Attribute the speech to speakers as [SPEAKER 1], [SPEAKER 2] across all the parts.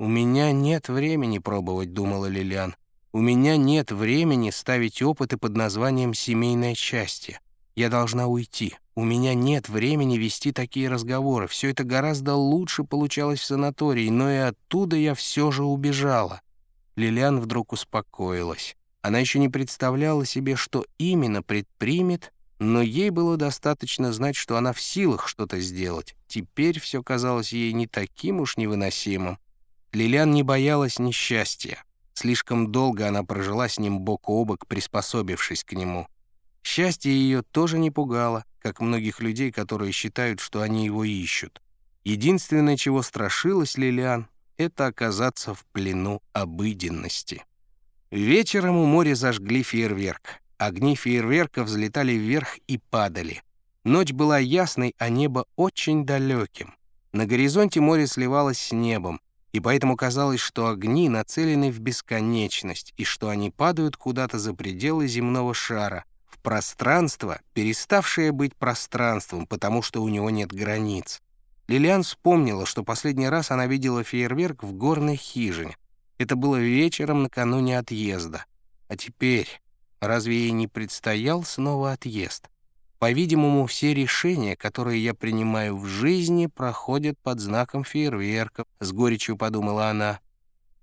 [SPEAKER 1] «У меня нет времени пробовать», — думала Лилиан. «У меня нет времени ставить опыты под названием «семейное счастье». Я должна уйти. У меня нет времени вести такие разговоры. Все это гораздо лучше получалось в санатории, но и оттуда я все же убежала». Лилиан вдруг успокоилась. Она еще не представляла себе, что именно предпримет, но ей было достаточно знать, что она в силах что-то сделать. Теперь все казалось ей не таким уж невыносимым. Лилиан не боялась несчастья. Слишком долго она прожила с ним бок о бок, приспособившись к нему. Счастье ее тоже не пугало, как многих людей, которые считают, что они его ищут. Единственное, чего страшилась Лилиан, это оказаться в плену обыденности. Вечером у моря зажгли фейерверк. Огни фейерверка взлетали вверх и падали. Ночь была ясной, а небо очень далеким. На горизонте море сливалось с небом, и поэтому казалось, что огни нацелены в бесконечность и что они падают куда-то за пределы земного шара, в пространство, переставшее быть пространством, потому что у него нет границ. Лилиан вспомнила, что последний раз она видела фейерверк в горной хижине. Это было вечером накануне отъезда. А теперь, разве ей не предстоял снова отъезд? По-видимому, все решения, которые я принимаю в жизни, проходят под знаком фейерверков, с горечью подумала она.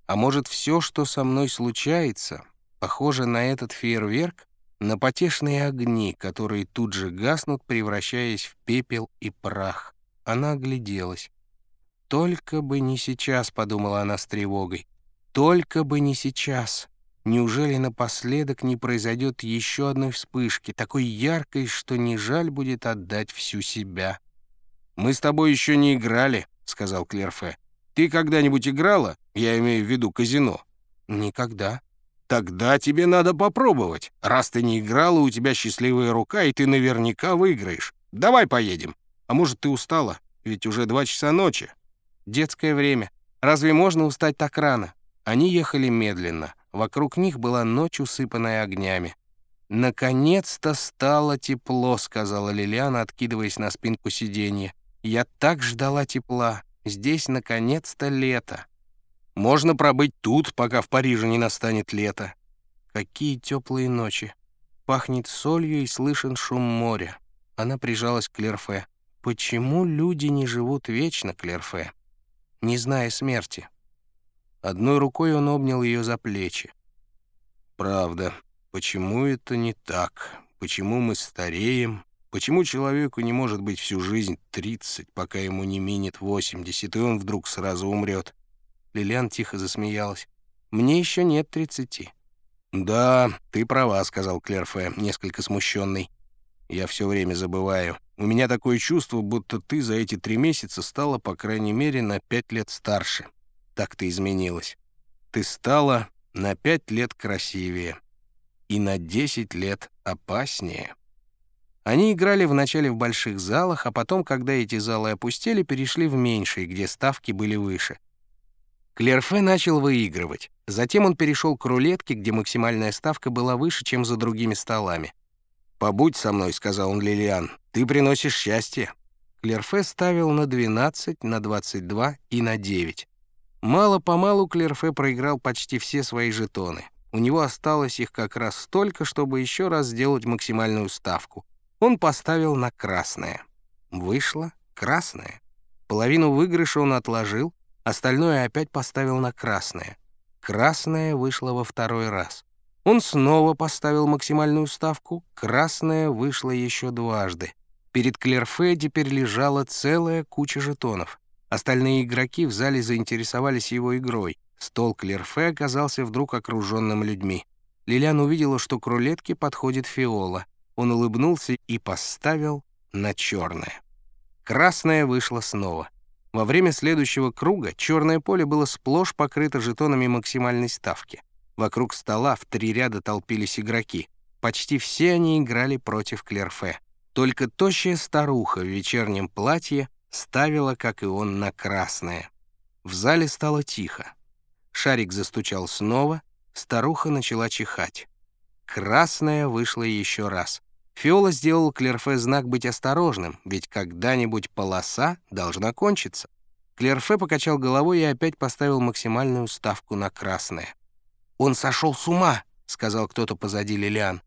[SPEAKER 1] А может, все, что со мной случается, похоже на этот фейерверк, на потешные огни, которые тут же гаснут, превращаясь в пепел и прах. Она огляделась. «Только бы не сейчас», — подумала она с тревогой. Только бы не сейчас. Неужели напоследок не произойдет еще одной вспышки, такой яркой, что не жаль будет отдать всю себя? «Мы с тобой еще не играли», — сказал Клерфе. «Ты когда-нибудь играла? Я имею в виду казино». «Никогда». «Тогда тебе надо попробовать. Раз ты не играла, у тебя счастливая рука, и ты наверняка выиграешь. Давай поедем. А может, ты устала? Ведь уже два часа ночи». «Детское время. Разве можно устать так рано?» Они ехали медленно. Вокруг них была ночь, усыпанная огнями. «Наконец-то стало тепло», — сказала Лилиана, откидываясь на спинку сиденья. «Я так ждала тепла. Здесь, наконец-то, лето. Можно пробыть тут, пока в Париже не настанет лето. Какие теплые ночи. Пахнет солью и слышен шум моря». Она прижалась к Клерфе. «Почему люди не живут вечно, Клерфе, не зная смерти?» Одной рукой он обнял ее за плечи. «Правда, почему это не так? Почему мы стареем? Почему человеку не может быть всю жизнь 30, пока ему не минет 80, и он вдруг сразу умрет?» Лилиан тихо засмеялась. «Мне еще нет 30. «Да, ты права», — сказал Клерфе, несколько смущенный. «Я все время забываю. У меня такое чувство, будто ты за эти три месяца стала, по крайней мере, на пять лет старше» так ты изменилась. Ты стала на пять лет красивее и на десять лет опаснее. Они играли вначале в больших залах, а потом, когда эти залы опустели, перешли в меньшие, где ставки были выше. Клерфе начал выигрывать. Затем он перешел к рулетке, где максимальная ставка была выше, чем за другими столами. «Побудь со мной», — сказал он Лилиан. «Ты приносишь счастье». Клерфе ставил на 12, на 22 и на 9. Мало-помалу Клерфе проиграл почти все свои жетоны. У него осталось их как раз столько, чтобы еще раз сделать максимальную ставку. Он поставил на красное. Вышло красное. Половину выигрыша он отложил, остальное опять поставил на красное. Красное вышло во второй раз. Он снова поставил максимальную ставку, красное вышло еще дважды. Перед Клерфе теперь лежала целая куча жетонов. Остальные игроки в зале заинтересовались его игрой. Стол Клерфе оказался вдруг окруженным людьми. Лилиан увидела, что к рулетке подходит Фиола. Он улыбнулся и поставил на черное. Красное вышло снова. Во время следующего круга черное поле было сплошь покрыто жетонами максимальной ставки. Вокруг стола в три ряда толпились игроки. Почти все они играли против Клерфе. Только тощая старуха в вечернем платье ставила, как и он, на красное. В зале стало тихо. Шарик застучал снова, старуха начала чихать. Красное вышло еще раз. Фиола сделал Клерфе знак быть осторожным, ведь когда-нибудь полоса должна кончиться. Клерфе покачал головой и опять поставил максимальную ставку на красное. «Он сошел с ума!» — сказал кто-то позади Лилиан.